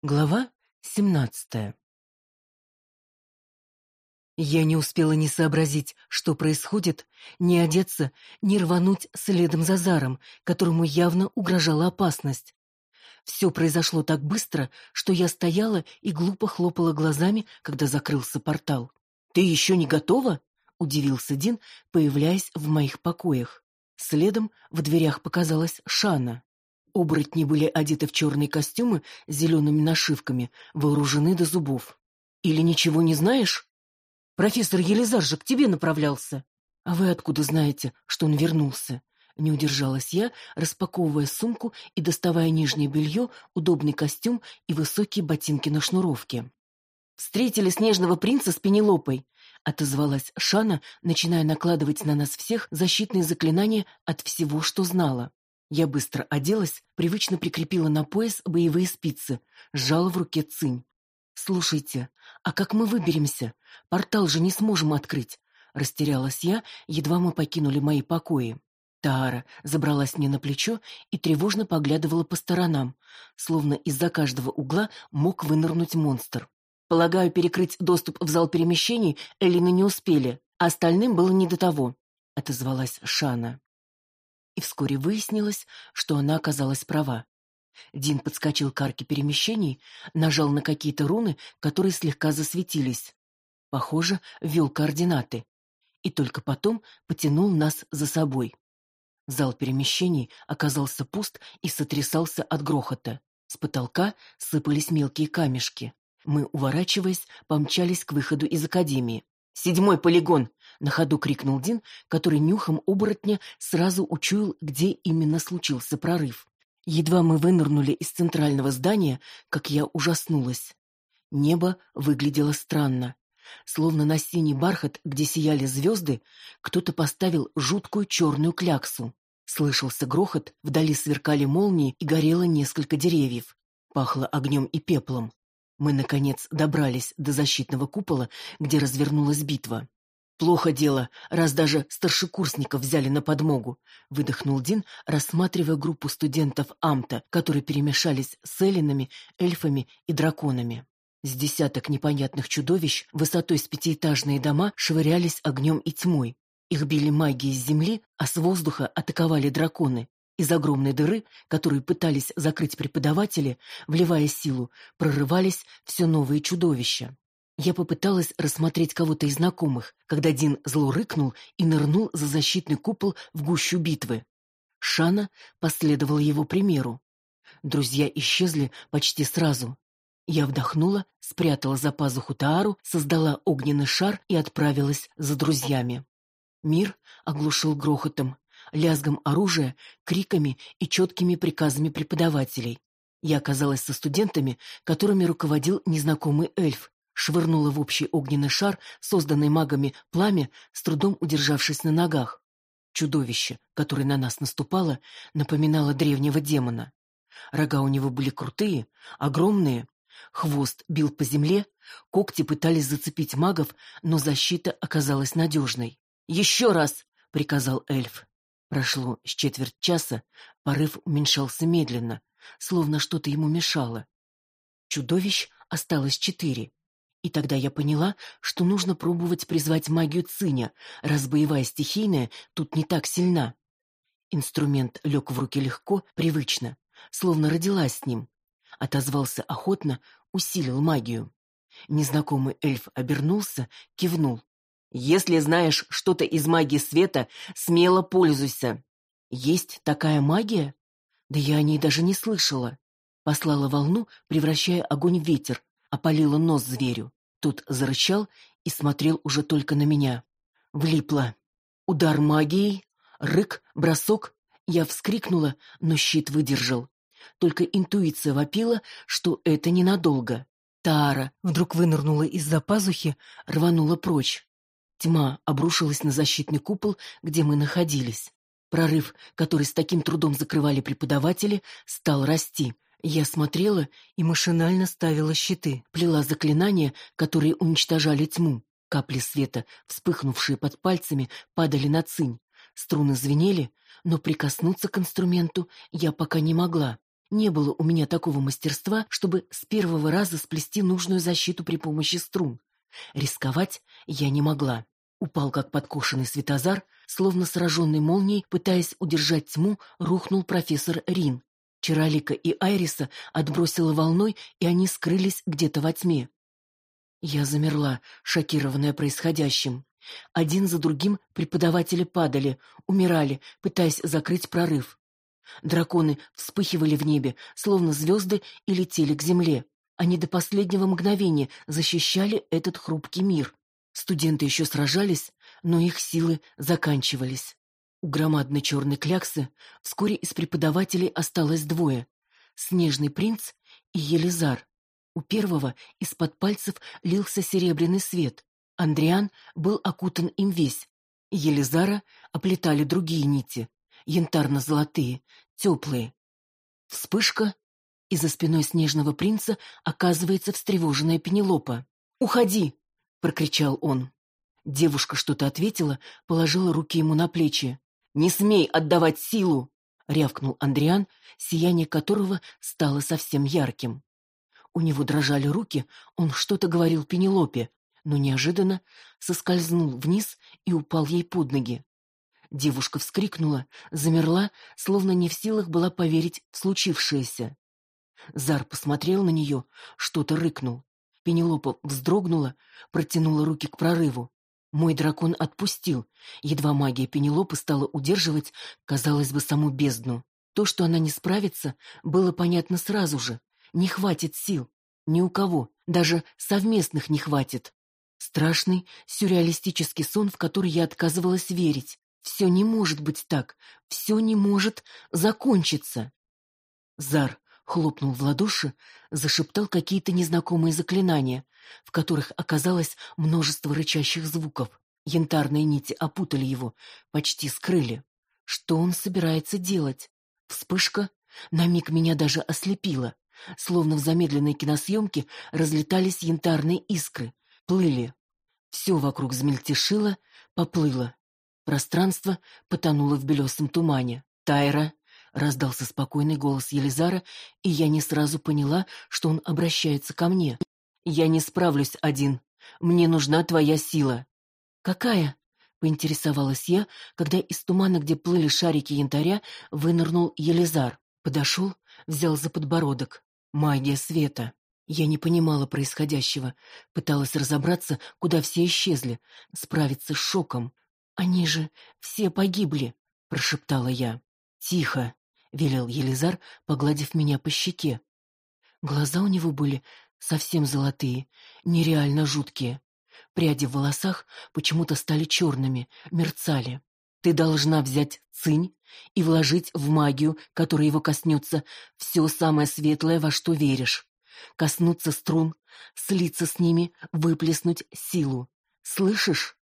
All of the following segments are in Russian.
Глава семнадцатая Я не успела ни сообразить, что происходит, ни одеться, ни рвануть следом за Заром, которому явно угрожала опасность. Все произошло так быстро, что я стояла и глупо хлопала глазами, когда закрылся портал. «Ты еще не готова?» — удивился Дин, появляясь в моих покоях. Следом в дверях показалась Шана. Оборотни были одеты в черные костюмы с зелеными нашивками, вооружены до зубов. «Или ничего не знаешь?» «Профессор Елизар же к тебе направлялся!» «А вы откуда знаете, что он вернулся?» Не удержалась я, распаковывая сумку и доставая нижнее белье, удобный костюм и высокие ботинки на шнуровке. «Встретили снежного принца с Пенелопой», — отозвалась Шана, начиная накладывать на нас всех защитные заклинания от всего, что знала. Я быстро оделась, привычно прикрепила на пояс боевые спицы, сжала в руке цинь. «Слушайте, а как мы выберемся? Портал же не сможем открыть!» Растерялась я, едва мы покинули мои покои. Таара забралась мне на плечо и тревожно поглядывала по сторонам, словно из-за каждого угла мог вынырнуть монстр. Полагаю, перекрыть доступ в зал перемещений Эллины не успели, а остальным было не до того, — отозвалась Шана и вскоре выяснилось, что она оказалась права. Дин подскочил к арке перемещений, нажал на какие-то руны, которые слегка засветились. Похоже, ввел координаты. И только потом потянул нас за собой. Зал перемещений оказался пуст и сотрясался от грохота. С потолка сыпались мелкие камешки. Мы, уворачиваясь, помчались к выходу из академии. «Седьмой полигон!» — на ходу крикнул Дин, который нюхом оборотня сразу учуял, где именно случился прорыв. Едва мы вынырнули из центрального здания, как я ужаснулась. Небо выглядело странно. Словно на синий бархат, где сияли звезды, кто-то поставил жуткую черную кляксу. Слышался грохот, вдали сверкали молнии и горело несколько деревьев. Пахло огнем и пеплом. Мы, наконец, добрались до защитного купола, где развернулась битва. «Плохо дело, раз даже старшекурсников взяли на подмогу», — выдохнул Дин, рассматривая группу студентов Амта, которые перемешались с эллинами, эльфами и драконами. С десяток непонятных чудовищ высотой с пятиэтажные дома швырялись огнем и тьмой. Их били магии с земли, а с воздуха атаковали драконы. Из огромной дыры, которую пытались закрыть преподаватели, вливая силу, прорывались все новые чудовища. Я попыталась рассмотреть кого-то из знакомых, когда Дин зло рыкнул и нырнул за защитный купол в гущу битвы. Шана последовала его примеру. Друзья исчезли почти сразу. Я вдохнула, спрятала за пазуху Таару, создала огненный шар и отправилась за друзьями. Мир оглушил грохотом лязгом оружия, криками и четкими приказами преподавателей. Я оказалась со студентами, которыми руководил незнакомый эльф, швырнула в общий огненный шар, созданный магами, пламя, с трудом удержавшись на ногах. Чудовище, которое на нас наступало, напоминало древнего демона. Рога у него были крутые, огромные, хвост бил по земле, когти пытались зацепить магов, но защита оказалась надежной. «Еще раз!» — приказал эльф. Прошло с четверть часа, порыв уменьшался медленно, словно что-то ему мешало. Чудовищ осталось четыре. И тогда я поняла, что нужно пробовать призвать магию Циня, раз боевая стихийная тут не так сильна. Инструмент лег в руки легко, привычно, словно родилась с ним. Отозвался охотно, усилил магию. Незнакомый эльф обернулся, кивнул. Если знаешь что-то из магии света, смело пользуйся. Есть такая магия? Да я о ней даже не слышала. Послала волну, превращая огонь в ветер, опалила нос зверю. Тот зарычал и смотрел уже только на меня. Влипла. Удар магией, рык, бросок. Я вскрикнула, но щит выдержал. Только интуиция вопила, что это ненадолго. Тара вдруг вынырнула из-за пазухи, рванула прочь. Тьма обрушилась на защитный купол, где мы находились. Прорыв, который с таким трудом закрывали преподаватели, стал расти. Я смотрела и машинально ставила щиты, плела заклинания, которые уничтожали тьму. Капли света, вспыхнувшие под пальцами, падали на цинь. Струны звенели, но прикоснуться к инструменту я пока не могла. Не было у меня такого мастерства, чтобы с первого раза сплести нужную защиту при помощи струн. Рисковать я не могла. Упал, как подкошенный светозар, словно сраженный молнией, пытаясь удержать тьму, рухнул профессор Рин. Чаролика и Айриса отбросила волной, и они скрылись где-то во тьме. Я замерла, шокированная происходящим. Один за другим преподаватели падали, умирали, пытаясь закрыть прорыв. Драконы вспыхивали в небе, словно звезды, и летели к земле. Они до последнего мгновения защищали этот хрупкий мир. Студенты еще сражались, но их силы заканчивались. У громадной черной кляксы вскоре из преподавателей осталось двое — Снежный принц и Елизар. У первого из-под пальцев лился серебряный свет. Андриан был окутан им весь. Елизара оплетали другие нити, янтарно-золотые, теплые. Вспышка, и за спиной снежного принца оказывается встревоженная Пенелопа. «Уходи!» — прокричал он. Девушка что-то ответила, положила руки ему на плечи. «Не смей отдавать силу!» — рявкнул Андриан, сияние которого стало совсем ярким. У него дрожали руки, он что-то говорил Пенелопе, но неожиданно соскользнул вниз и упал ей под ноги. Девушка вскрикнула, замерла, словно не в силах была поверить в случившееся. Зар посмотрел на нее, что-то рыкнул. Пенелопа вздрогнула, протянула руки к прорыву. Мой дракон отпустил. Едва магия Пенелопы стала удерживать, казалось бы, саму бездну. То, что она не справится, было понятно сразу же. Не хватит сил. Ни у кого. Даже совместных не хватит. Страшный, сюрреалистический сон, в который я отказывалась верить. Все не может быть так. Все не может закончиться. Зар хлопнул в ладоши, зашептал какие-то незнакомые заклинания, в которых оказалось множество рычащих звуков. Янтарные нити опутали его, почти скрыли. Что он собирается делать? Вспышка на миг меня даже ослепила. Словно в замедленной киносъемке разлетались янтарные искры, плыли. Все вокруг замельтешило, поплыло. Пространство потонуло в белесом тумане. Тайра — раздался спокойный голос Елизара, и я не сразу поняла, что он обращается ко мне. «Я не справлюсь один. Мне нужна твоя сила». «Какая?» — поинтересовалась я, когда из тумана, где плыли шарики янтаря, вынырнул Елизар. Подошел, взял за подбородок. «Магия света». Я не понимала происходящего, пыталась разобраться, куда все исчезли, справиться с шоком. «Они же все погибли», — прошептала я. «Тихо!» — велел Елизар, погладив меня по щеке. Глаза у него были совсем золотые, нереально жуткие. Пряди в волосах почему-то стали черными, мерцали. Ты должна взять цинь и вложить в магию, которая его коснется, все самое светлое, во что веришь. Коснуться струн, слиться с ними, выплеснуть силу. Слышишь?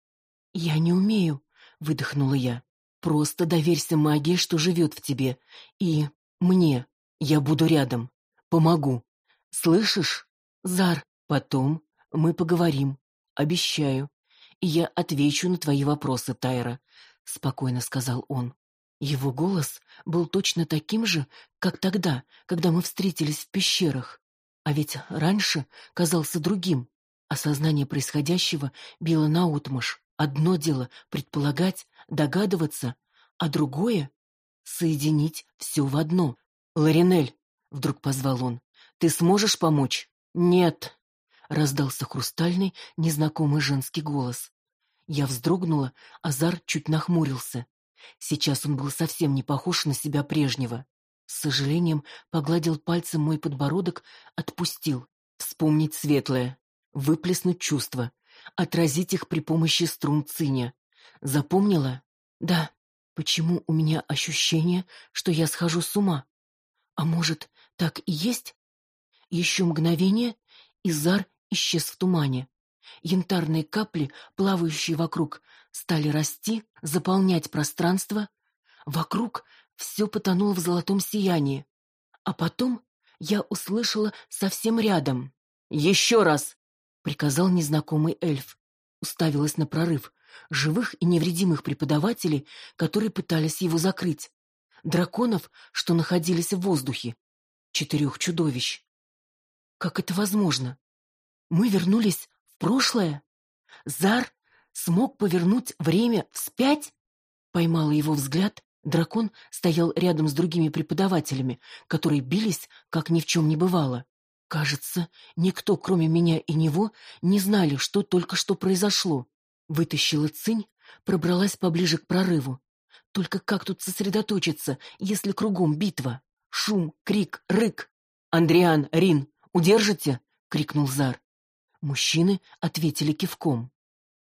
Я не умею, выдохнула я. Просто доверься магии, что живет в тебе. И мне. Я буду рядом. Помогу. Слышишь? Зар, потом мы поговорим. Обещаю. И я отвечу на твои вопросы, Тайра, — спокойно сказал он. Его голос был точно таким же, как тогда, когда мы встретились в пещерах. А ведь раньше казался другим. Осознание происходящего било наотмашь. Одно дело предполагать, догадываться, а другое — соединить все в одно. «Ларинель», — вдруг позвал он, — «ты сможешь помочь?» «Нет», — раздался хрустальный, незнакомый женский голос. Я вздрогнула, Азар чуть нахмурился. Сейчас он был совсем не похож на себя прежнего. С сожалением погладил пальцем мой подбородок, отпустил. Вспомнить светлое, выплеснуть чувства, отразить их при помощи струн циня. Запомнила? Да. Почему у меня ощущение, что я схожу с ума? А может, так и есть? Еще мгновение, и зар исчез в тумане. Янтарные капли, плавающие вокруг, стали расти, заполнять пространство. Вокруг все потонуло в золотом сиянии. А потом я услышала совсем рядом. «Еще раз!» — приказал незнакомый эльф. Уставилась на прорыв, живых и невредимых преподавателей, которые пытались его закрыть, драконов, что находились в воздухе. четырех чудовищ. Как это возможно? Мы вернулись в прошлое? Зар смог повернуть время вспять? Поймала его взгляд. Дракон стоял рядом с другими преподавателями, которые бились, как ни в чем не бывало. Кажется, никто, кроме меня и него, не знали, что только что произошло. Вытащила цинь, пробралась поближе к прорыву. Только как тут сосредоточиться, если кругом битва? Шум, крик, рык. «Андриан, Рин, удержите!» — крикнул Зар. Мужчины ответили кивком.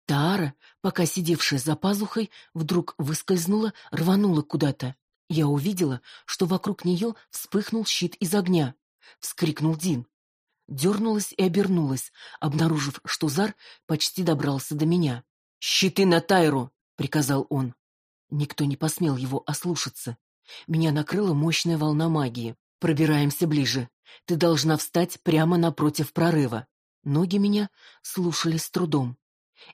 Таара, пока сидевшая за пазухой, вдруг выскользнула, рванула куда-то. Я увидела, что вокруг нее вспыхнул щит из огня. Вскрикнул Дин. Дернулась и обернулась, обнаружив, что Зар почти добрался до меня. «Щиты на Тайру!» — приказал он. Никто не посмел его ослушаться. Меня накрыла мощная волна магии. «Пробираемся ближе. Ты должна встать прямо напротив прорыва». Ноги меня слушали с трудом.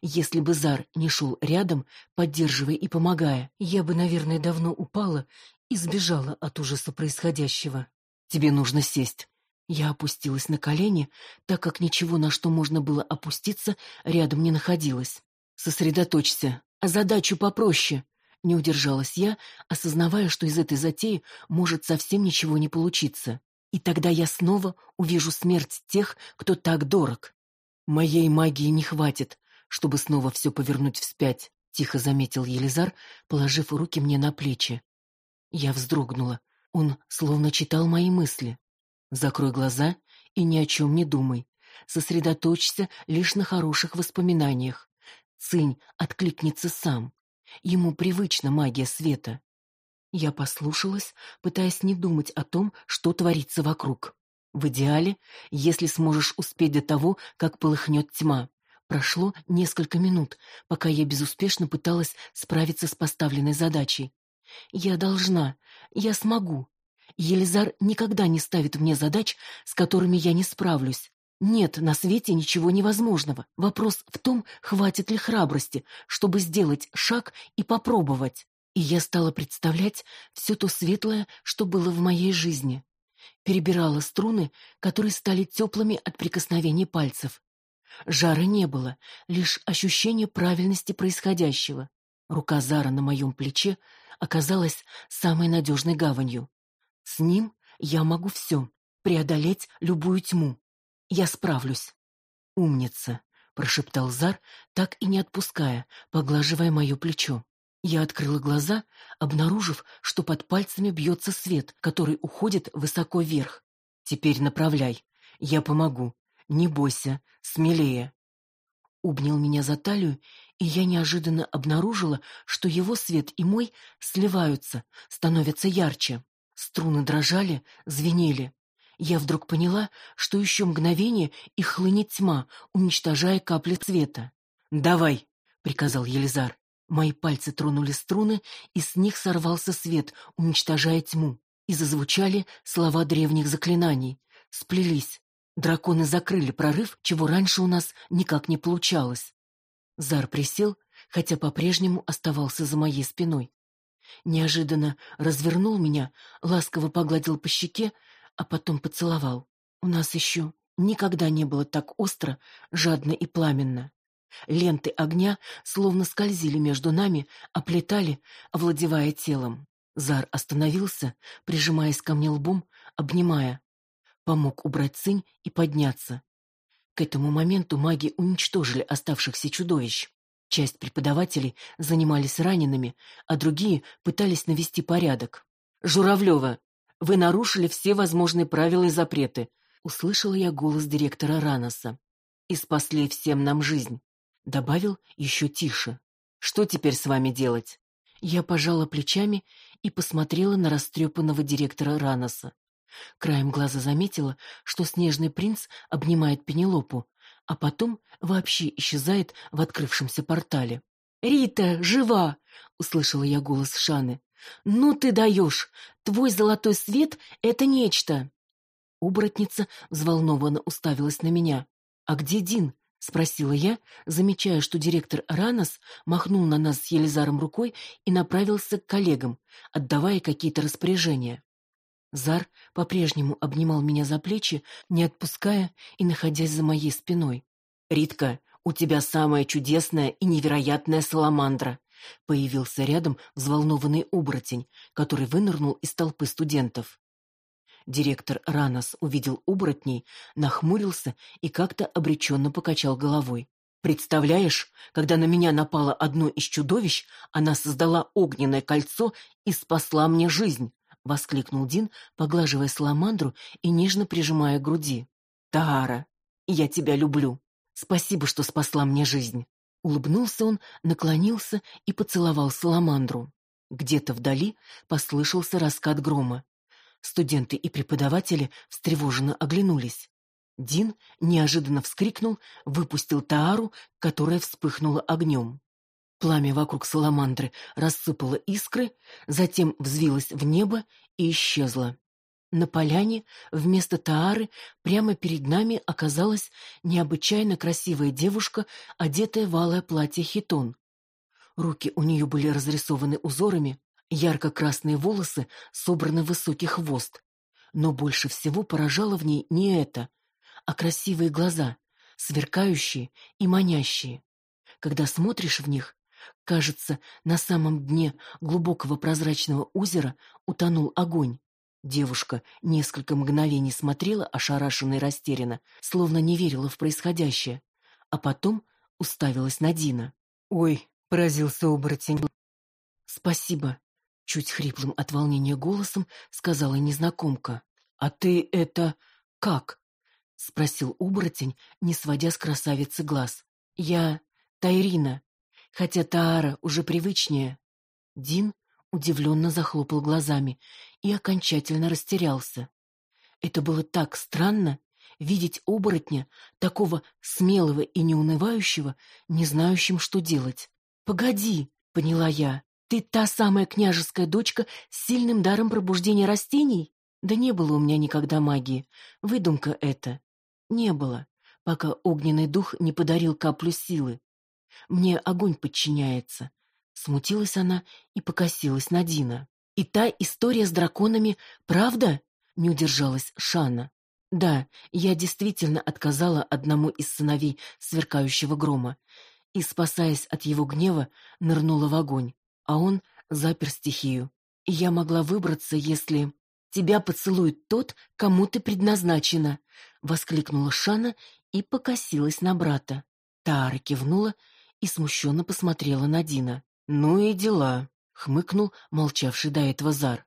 Если бы Зар не шел рядом, поддерживая и помогая, я бы, наверное, давно упала и сбежала от ужаса происходящего. «Тебе нужно сесть». Я опустилась на колени, так как ничего, на что можно было опуститься, рядом не находилось. «Сосредоточься, а задачу попроще», — не удержалась я, осознавая, что из этой затеи может совсем ничего не получиться. И тогда я снова увижу смерть тех, кто так дорог. Моей магии не хватит, чтобы снова все повернуть вспять, — тихо заметил Елизар, положив руки мне на плечи. Я вздрогнула. Он словно читал мои мысли. Закрой глаза и ни о чем не думай. Сосредоточься лишь на хороших воспоминаниях. Цинь откликнется сам. Ему привычна магия света. Я послушалась, пытаясь не думать о том, что творится вокруг. В идеале, если сможешь успеть до того, как полыхнет тьма. Прошло несколько минут, пока я безуспешно пыталась справиться с поставленной задачей. Я должна, я смогу. Елизар никогда не ставит мне задач, с которыми я не справлюсь. Нет на свете ничего невозможного. Вопрос в том, хватит ли храбрости, чтобы сделать шаг и попробовать. И я стала представлять все то светлое, что было в моей жизни. Перебирала струны, которые стали теплыми от прикосновения пальцев. Жара не было, лишь ощущение правильности происходящего. Рука Зара на моем плече оказалась самой надежной гаванью. С ним я могу все, преодолеть любую тьму. Я справлюсь. Умница, прошептал Зар, так и не отпуская, поглаживая мое плечо. Я открыла глаза, обнаружив, что под пальцами бьется свет, который уходит высоко вверх. Теперь направляй. Я помогу. Не бойся, смелее. Обнял меня за талию, и я неожиданно обнаружила, что его свет и мой сливаются, становятся ярче. Струны дрожали, звенели. Я вдруг поняла, что еще мгновение и хлынет тьма, уничтожая капли цвета. «Давай!» — приказал Елизар. Мои пальцы тронули струны, и с них сорвался свет, уничтожая тьму. И зазвучали слова древних заклинаний. Сплелись. Драконы закрыли прорыв, чего раньше у нас никак не получалось. Зар присел, хотя по-прежнему оставался за моей спиной. Неожиданно развернул меня, ласково погладил по щеке, а потом поцеловал. У нас еще никогда не было так остро, жадно и пламенно. Ленты огня словно скользили между нами, оплетали, овладевая телом. Зар остановился, прижимаясь ко мне лбом, обнимая помог убрать цинь и подняться. К этому моменту маги уничтожили оставшихся чудовищ. Часть преподавателей занимались ранеными, а другие пытались навести порядок. «Журавлева, вы нарушили все возможные правила и запреты», — услышала я голос директора Раноса. «И спасли всем нам жизнь», — добавил еще тише. «Что теперь с вами делать?» Я пожала плечами и посмотрела на растрепанного директора Раноса. Краем глаза заметила, что снежный принц обнимает Пенелопу, а потом вообще исчезает в открывшемся портале. «Рита, жива!» — услышала я голос Шаны. «Ну ты даешь! Твой золотой свет — это нечто!» Оборотница взволнованно уставилась на меня. «А где Дин?» — спросила я, замечая, что директор Ранос махнул на нас с Елизаром рукой и направился к коллегам, отдавая какие-то распоряжения. Зар по-прежнему обнимал меня за плечи, не отпуская и находясь за моей спиной. «Ритка, у тебя самая чудесная и невероятная саламандра!» Появился рядом взволнованный оборотень, который вынырнул из толпы студентов. Директор Ранос увидел оборотней, нахмурился и как-то обреченно покачал головой. Представляешь, когда на меня напало одно из чудовищ, она создала огненное кольцо и спасла мне жизнь, воскликнул Дин, поглаживая саламандру и нежно прижимая к груди. Таара, я тебя люблю. Спасибо, что спасла мне жизнь. Улыбнулся он, наклонился и поцеловал саламандру. Где-то вдали послышался раскат грома. Студенты и преподаватели встревоженно оглянулись. Дин неожиданно вскрикнул, выпустил Таару, которая вспыхнула огнем. Пламя вокруг саламандры рассыпало искры, затем взвилось в небо и исчезло. На поляне вместо Таары прямо перед нами оказалась необычайно красивая девушка, одетая в алое платье хитон. Руки у нее были разрисованы узорами, ярко-красные волосы собраны в высокий хвост. Но больше всего поражало в ней не это, а красивые глаза, сверкающие и манящие. Когда смотришь в них, кажется, на самом дне глубокого прозрачного озера утонул огонь. Девушка несколько мгновений смотрела ошарашенно и растерянно, словно не верила в происходящее, а потом уставилась на Дина. «Ой!» — поразился оборотень. «Спасибо!» — чуть хриплым от волнения голосом сказала незнакомка. «А ты это... как?» — спросил оборотень, не сводя с красавицы глаз. «Я Тайрина, хотя Таара уже привычнее». Дин удивленно захлопал глазами и окончательно растерялся. Это было так странно видеть оборотня, такого смелого и неунывающего, не знающим, что делать. «Погоди», — поняла я, — «ты та самая княжеская дочка с сильным даром пробуждения растений?» Да не было у меня никогда магии. Выдумка это. Не было, пока огненный дух не подарил каплю силы. Мне огонь подчиняется. Смутилась она и покосилась на Дина. И та история с драконами, правда? Не удержалась Шана. Да, я действительно отказала одному из сыновей сверкающего грома и, спасаясь от его гнева, нырнула в огонь, а он запер стихию. И я могла выбраться, если... «Тебя поцелует тот, кому ты предназначена!» — воскликнула Шана и покосилась на брата. Тара кивнула и смущенно посмотрела на Дина. «Ну и дела», — хмыкнул молчавший до этого Зар.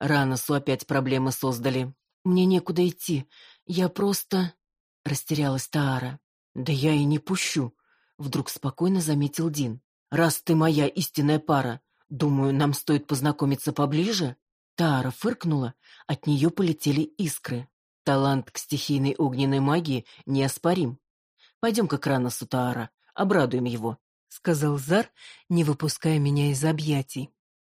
«Раносу опять проблемы создали. Мне некуда идти. Я просто...» — растерялась Таара. «Да я и не пущу», — вдруг спокойно заметил Дин. «Раз ты моя истинная пара, думаю, нам стоит познакомиться поближе?» Таара фыркнула, от нее полетели искры. Талант к стихийной огненной магии неоспорим. Пойдем-ка к Раносу, Таара, обрадуем его, — сказал Зар, не выпуская меня из объятий.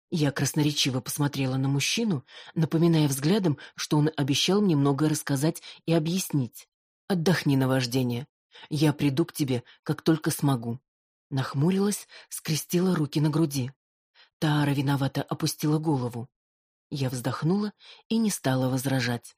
Я красноречиво посмотрела на мужчину, напоминая взглядом, что он обещал мне многое рассказать и объяснить. «Отдохни на вождение. Я приду к тебе, как только смогу». Нахмурилась, скрестила руки на груди. Таара виновато опустила голову. Я вздохнула и не стала возражать.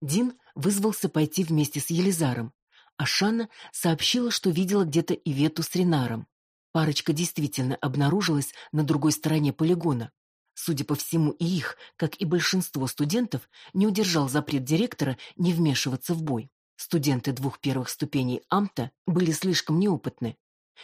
Дин вызвался пойти вместе с Елизаром, а Шанна сообщила, что видела где-то Ивету с Ренаром. Парочка действительно обнаружилась на другой стороне полигона. Судя по всему, и их, как и большинство студентов, не удержал запрет директора не вмешиваться в бой. Студенты двух первых ступеней Амта были слишком неопытны.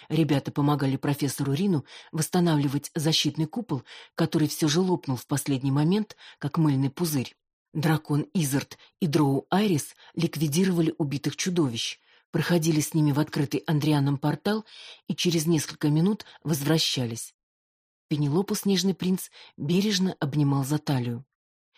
Ребята помогали профессору Рину восстанавливать защитный купол, который все же лопнул в последний момент, как мыльный пузырь. Дракон Изард и Дроу Айрис ликвидировали убитых чудовищ, проходили с ними в открытый Андрианом портал и через несколько минут возвращались. Пенелопу Снежный принц бережно обнимал за талию.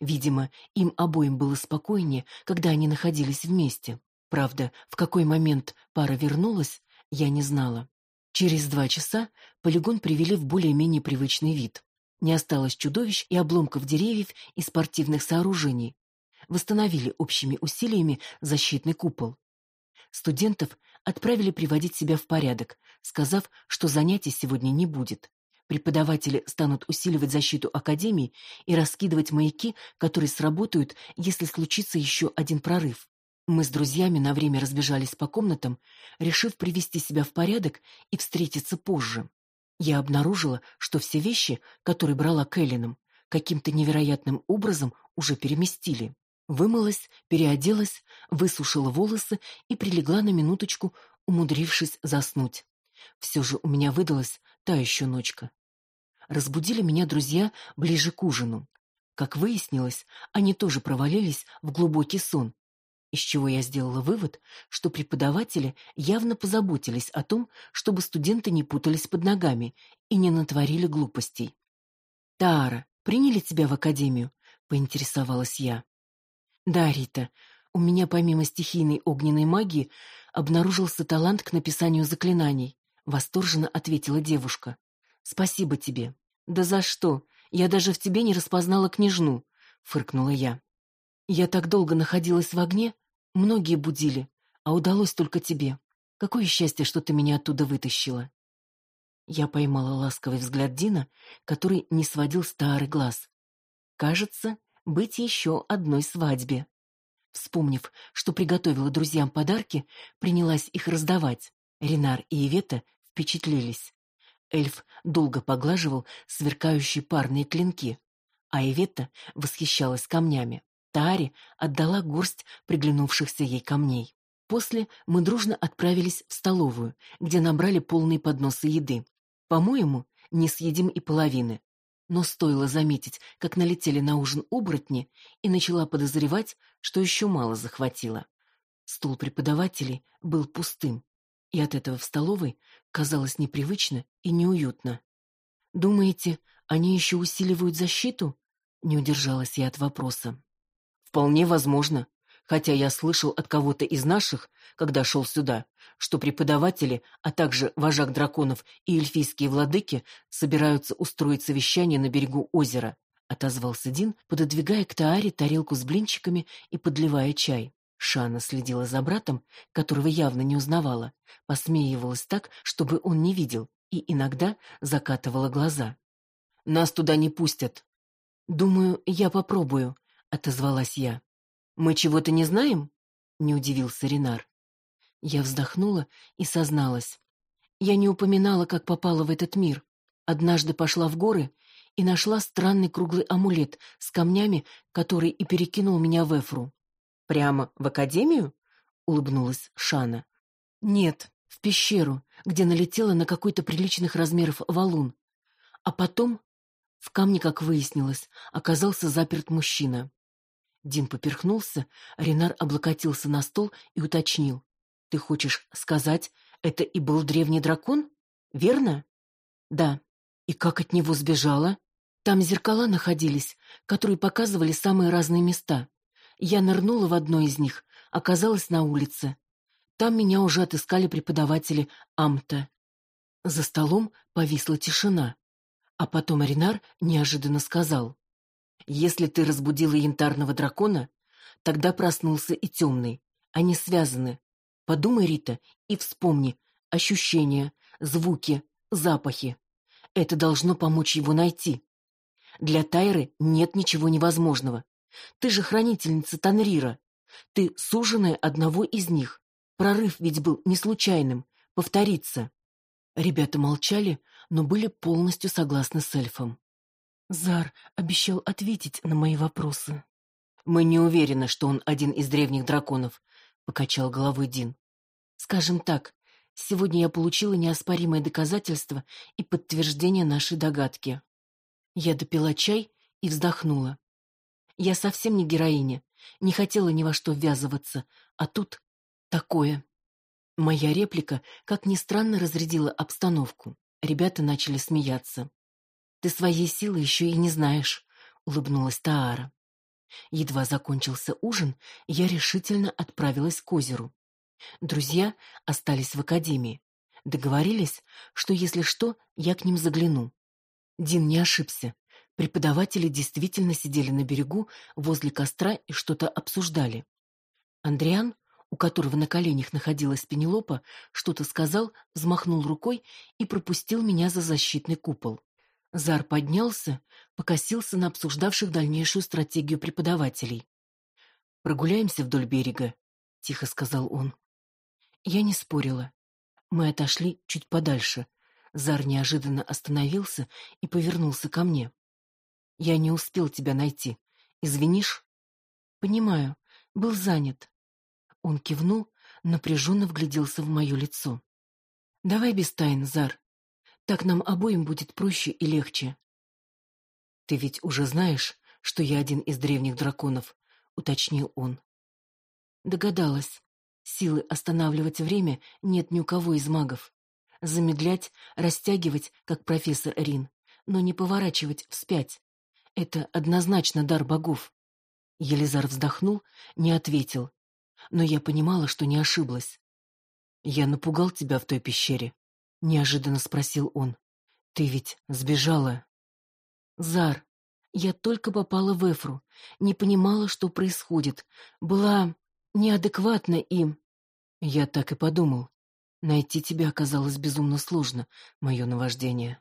Видимо, им обоим было спокойнее, когда они находились вместе. Правда, в какой момент пара вернулась, я не знала. Через два часа полигон привели в более-менее привычный вид. Не осталось чудовищ и обломков деревьев и спортивных сооружений. Восстановили общими усилиями защитный купол. Студентов отправили приводить себя в порядок, сказав, что занятий сегодня не будет. Преподаватели станут усиливать защиту Академии и раскидывать маяки, которые сработают, если случится еще один прорыв. Мы с друзьями на время разбежались по комнатам, решив привести себя в порядок и встретиться позже. Я обнаружила, что все вещи, которые брала Кэллином, каким-то невероятным образом уже переместили. Вымылась, переоделась, высушила волосы и прилегла на минуточку, умудрившись заснуть. Все же у меня выдалась та еще ночка. Разбудили меня друзья ближе к ужину. Как выяснилось, они тоже провалились в глубокий сон, из чего я сделала вывод, что преподаватели явно позаботились о том, чтобы студенты не путались под ногами и не натворили глупостей. «Тара, приняли тебя в академию?» — поинтересовалась я. «Да, Рита, у меня помимо стихийной огненной магии обнаружился талант к написанию заклинаний», — восторженно ответила девушка. «Спасибо тебе». «Да за что? Я даже в тебе не распознала княжну», — фыркнула я. «Я так долго находилась в огне, Многие будили, а удалось только тебе. Какое счастье, что ты меня оттуда вытащила. Я поймала ласковый взгляд Дина, который не сводил старый глаз. Кажется, быть еще одной свадьбе. Вспомнив, что приготовила друзьям подарки, принялась их раздавать. Ренар и Ивета впечатлились. Эльф долго поглаживал сверкающие парные клинки, а Ивета восхищалась камнями. Таре отдала горсть приглянувшихся ей камней. После мы дружно отправились в столовую, где набрали полные подносы еды. По-моему, не съедим и половины. Но стоило заметить, как налетели на ужин оборотни, и начала подозревать, что еще мало захватила. Стол преподавателей был пустым, и от этого в столовой казалось непривычно и неуютно. «Думаете, они еще усиливают защиту?» Не удержалась я от вопроса. Вполне возможно, хотя я слышал от кого-то из наших, когда шел сюда, что преподаватели, а также вожак драконов и эльфийские владыки собираются устроить совещание на берегу озера, отозвался Дин, пододвигая к Тааре тарелку с блинчиками и подливая чай. Шана следила за братом, которого явно не узнавала, посмеивалась так, чтобы он не видел, и иногда закатывала глаза. «Нас туда не пустят». «Думаю, я попробую», — отозвалась я. «Мы чего-то не знаем?» — не удивился Ренар. Я вздохнула и созналась. Я не упоминала, как попала в этот мир. Однажды пошла в горы и нашла странный круглый амулет с камнями, который и перекинул меня в Эфру. «Прямо в академию?» — улыбнулась Шана. «Нет, в пещеру, где налетела на какой-то приличных размеров валун. А потом в камне, как выяснилось, оказался заперт мужчина. Дин поперхнулся, Ренар облокотился на стол и уточнил. «Ты хочешь сказать, это и был древний дракон? Верно?» «Да. И как от него сбежала?» «Там зеркала находились, которые показывали самые разные места. Я нырнула в одно из них, оказалась на улице. Там меня уже отыскали преподаватели Амта». За столом повисла тишина. А потом Ренар неожиданно сказал. Если ты разбудила янтарного дракона, тогда проснулся и темный. Они связаны. Подумай, Рита, и вспомни ощущения, звуки, запахи. Это должно помочь его найти. Для Тайры нет ничего невозможного. Ты же хранительница Танрира. Ты суженая одного из них. Прорыв ведь был не случайным. Повторится. Ребята молчали, но были полностью согласны с эльфом. Зар обещал ответить на мои вопросы. Мы не уверены, что он один из древних драконов, покачал головой Дин. Скажем так, сегодня я получила неоспоримое доказательство и подтверждение нашей догадки. Я допила чай и вздохнула. Я совсем не героиня, не хотела ни во что ввязываться, а тут такое. Моя реплика, как ни странно, разрядила обстановку. Ребята начали смеяться. Ты своей силы еще и не знаешь, улыбнулась Таара. Едва закончился ужин, я решительно отправилась к озеру. Друзья остались в академии. Договорились, что если что, я к ним загляну. Дин не ошибся. Преподаватели действительно сидели на берегу возле костра и что-то обсуждали. Андриан, у которого на коленях находилась Пенелопа, что-то сказал, взмахнул рукой и пропустил меня за защитный купол. Зар поднялся, покосился на обсуждавших дальнейшую стратегию преподавателей. «Прогуляемся вдоль берега», — тихо сказал он. Я не спорила. Мы отошли чуть подальше. Зар неожиданно остановился и повернулся ко мне. «Я не успел тебя найти. Извинишь?» «Понимаю. Был занят». Он кивнул, напряженно вгляделся в мое лицо. «Давай без тайн, Зар. Так нам обоим будет проще и легче. Ты ведь уже знаешь, что я один из древних драконов, уточнил он. Догадалась. Силы останавливать время нет ни у кого из магов. Замедлять, растягивать, как профессор Рин, но не поворачивать вспять. Это однозначно дар богов. Елизар вздохнул, не ответил. Но я понимала, что не ошиблась. Я напугал тебя в той пещере неожиданно спросил он. Ты ведь сбежала? Зар, я только попала в Эфру, не понимала, что происходит, была неадекватна им. Я так и подумал. Найти тебя оказалось безумно сложно, мое наваждение.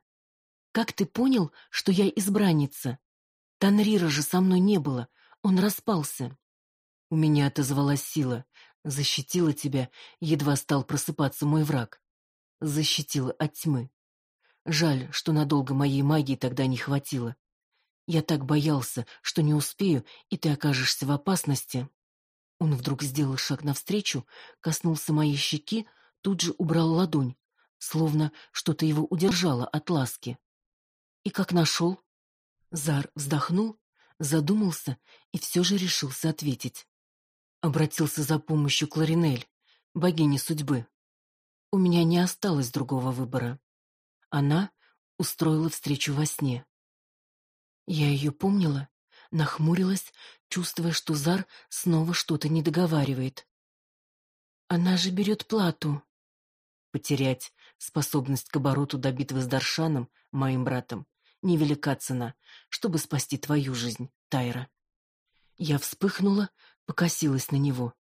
Как ты понял, что я избранница? Танрира же со мной не было, он распался. У меня отозвалась сила, защитила тебя, едва стал просыпаться мой враг защитила от тьмы. Жаль, что надолго моей магии тогда не хватило. Я так боялся, что не успею, и ты окажешься в опасности. Он вдруг сделал шаг навстречу, коснулся моей щеки, тут же убрал ладонь, словно что-то его удержало от ласки. И как нашел? Зар вздохнул, задумался и все же решился ответить. Обратился за помощью Кларинель, богини судьбы. У меня не осталось другого выбора. Она устроила встречу во сне. Я ее помнила, нахмурилась, чувствуя, что Зар снова что-то не договаривает. Она же берет плату. Потерять способность к обороту до битвы с Даршаном, моим братом, невелика цена, чтобы спасти твою жизнь, Тайра. Я вспыхнула, покосилась на него.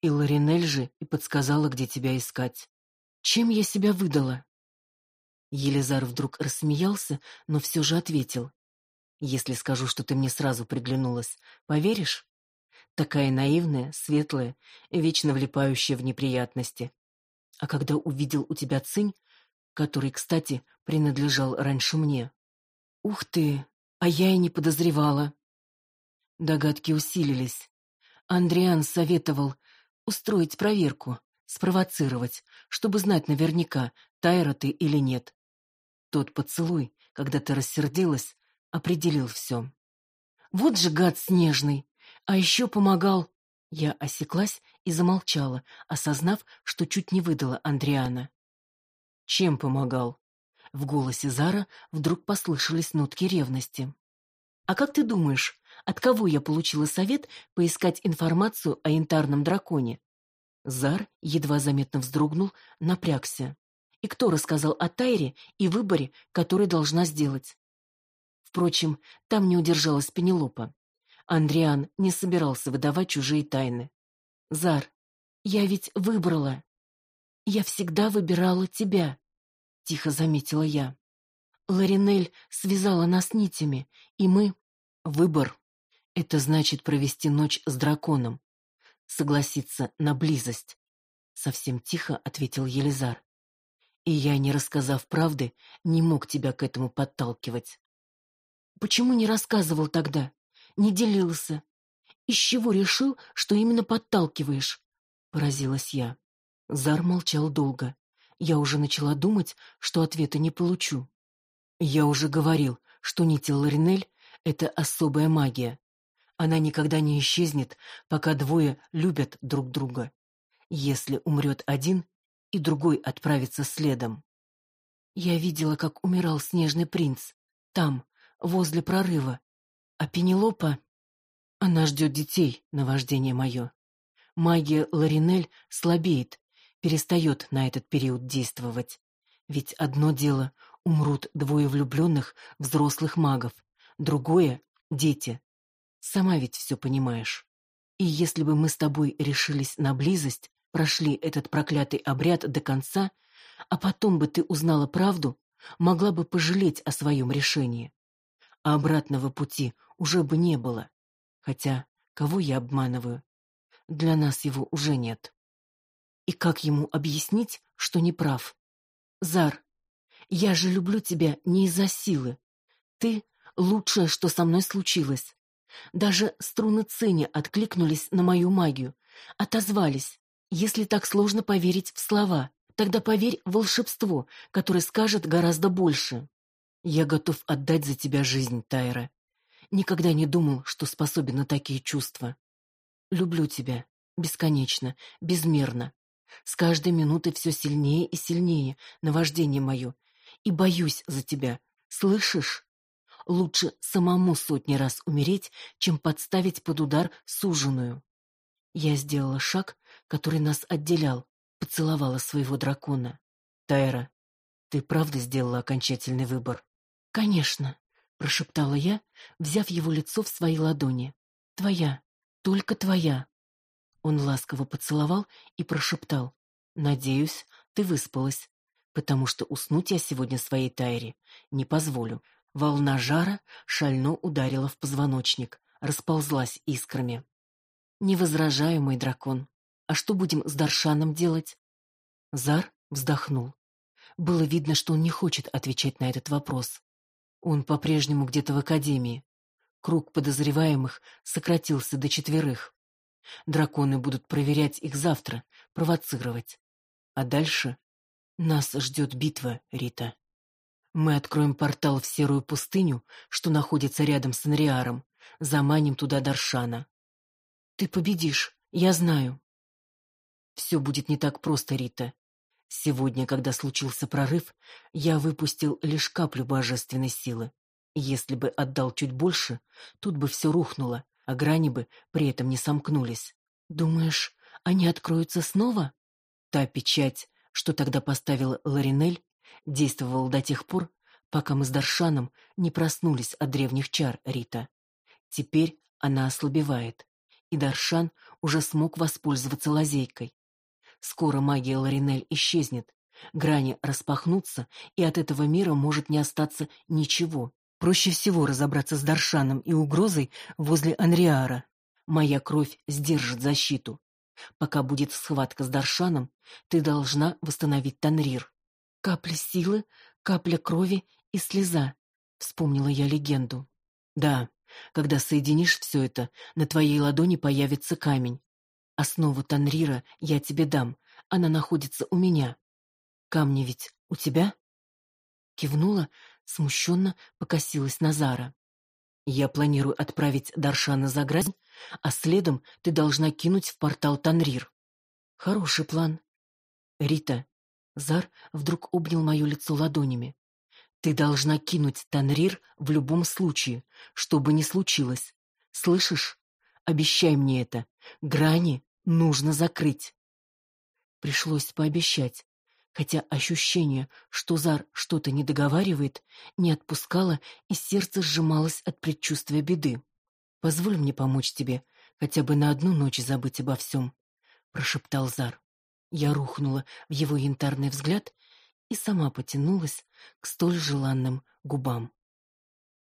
И Ларинель же и подсказала, где тебя искать. Чем я себя выдала? Елизар вдруг рассмеялся, но все же ответил. Если скажу, что ты мне сразу приглянулась, поверишь? Такая наивная, светлая, вечно влипающая в неприятности. А когда увидел у тебя цинь, который, кстати, принадлежал раньше мне. Ух ты, а я и не подозревала. Догадки усилились. Андриан советовал устроить проверку, спровоцировать, чтобы знать наверняка, Тайра ты или нет. Тот поцелуй, когда ты рассердилась, определил все. Вот же гад снежный! А еще помогал... Я осеклась и замолчала, осознав, что чуть не выдала Андриана. Чем помогал? В голосе Зара вдруг послышались нотки ревности. А как ты думаешь, от кого я получила совет поискать информацию о янтарном драконе? Зар едва заметно вздрогнул, напрягся. И кто рассказал о Тайре и выборе, который должна сделать? Впрочем, там не удержалась Пенелопа. Андриан не собирался выдавать чужие тайны. Зар, я ведь выбрала. Я всегда выбирала тебя, тихо заметила я. Ларинель связала нас нитями, и мы выбор. Это значит провести ночь с драконом согласиться на близость, совсем тихо ответил Елизар. И я, не рассказав правды, не мог тебя к этому подталкивать. Почему не рассказывал тогда? Не делился? Из чего решил, что именно подталкиваешь? поразилась я. Зар молчал долго. Я уже начала думать, что ответа не получу. Я уже говорил, что нити Ларинель — это особая магия. Она никогда не исчезнет, пока двое любят друг друга. Если умрет один, и другой отправится следом. Я видела, как умирал снежный принц. Там, возле прорыва. А Пенелопа... Она ждет детей, наваждение мое. Магия Ларинель слабеет, перестает на этот период действовать. Ведь одно дело — умрут двое влюбленных взрослых магов, другое — дети. Сама ведь все понимаешь. И если бы мы с тобой решились на близость, прошли этот проклятый обряд до конца, а потом бы ты узнала правду, могла бы пожалеть о своем решении. А обратного пути уже бы не было. Хотя, кого я обманываю? Для нас его уже нет. И как ему объяснить, что не прав? Зар, я же люблю тебя не из-за силы. Ты — лучшее, что со мной случилось. Даже струны цени откликнулись на мою магию, отозвались. Если так сложно поверить в слова, тогда поверь в волшебство, которое скажет гораздо больше. Я готов отдать за тебя жизнь, Тайра. Никогда не думал, что способен на такие чувства. Люблю тебя. Бесконечно, безмерно. С каждой минутой все сильнее и сильнее наваждение мое. И боюсь за тебя. Слышишь? Лучше самому сотни раз умереть, чем подставить под удар суженую. Я сделала шаг, который нас отделял, поцеловала своего дракона. Тайра, ты правда сделала окончательный выбор? Конечно, прошептала я, взяв его лицо в свои ладони. Твоя, только твоя. Он ласково поцеловал и прошептал: "Надеюсь, ты выспалась, потому что уснуть я сегодня своей Тайре не позволю". Волна жара шально ударила в позвоночник, расползлась искрами. Не возражаю, мой дракон. А что будем с Даршаном делать? Зар вздохнул. Было видно, что он не хочет отвечать на этот вопрос. Он по-прежнему где-то в академии. Круг подозреваемых сократился до четверых. Драконы будут проверять их завтра, провоцировать. А дальше нас ждет битва, Рита. Мы откроем портал в серую пустыню, что находится рядом с Анриаром, заманим туда Даршана. Ты победишь, я знаю. Все будет не так просто, Рита. Сегодня, когда случился прорыв, я выпустил лишь каплю божественной силы. Если бы отдал чуть больше, тут бы все рухнуло, а грани бы при этом не сомкнулись. Думаешь, они откроются снова? Та печать, что тогда поставил Ларинель, действовала до тех пор, пока мы с Даршаном не проснулись от древних чар Рита. Теперь она ослабевает, и Даршан уже смог воспользоваться лазейкой. Скоро магия Ларинель исчезнет, грани распахнутся, и от этого мира может не остаться ничего. Проще всего разобраться с Даршаном и угрозой возле Анриара. Моя кровь сдержит защиту. Пока будет схватка с Даршаном, ты должна восстановить Танрир. Капля силы, капля крови и слеза. Вспомнила я легенду. Да, когда соединишь все это, на твоей ладони появится камень. Основу Танрира я тебе дам, она находится у меня. Камни ведь у тебя? Кивнула, смущенно покосилась на Зара. Я планирую отправить Даршана за грань, а следом ты должна кинуть в портал Танрир. Хороший план. Рита, Зар вдруг обнял мое лицо ладонями. Ты должна кинуть Танрир в любом случае, что бы ни случилось. Слышишь? Обещай мне это. Грани нужно закрыть. Пришлось пообещать, хотя ощущение, что Зар что-то не договаривает, не отпускало, и сердце сжималось от предчувствия беды. Позволь мне помочь тебе, хотя бы на одну ночь забыть обо всем», — прошептал Зар. Я рухнула в его янтарный взгляд и сама потянулась к столь желанным губам.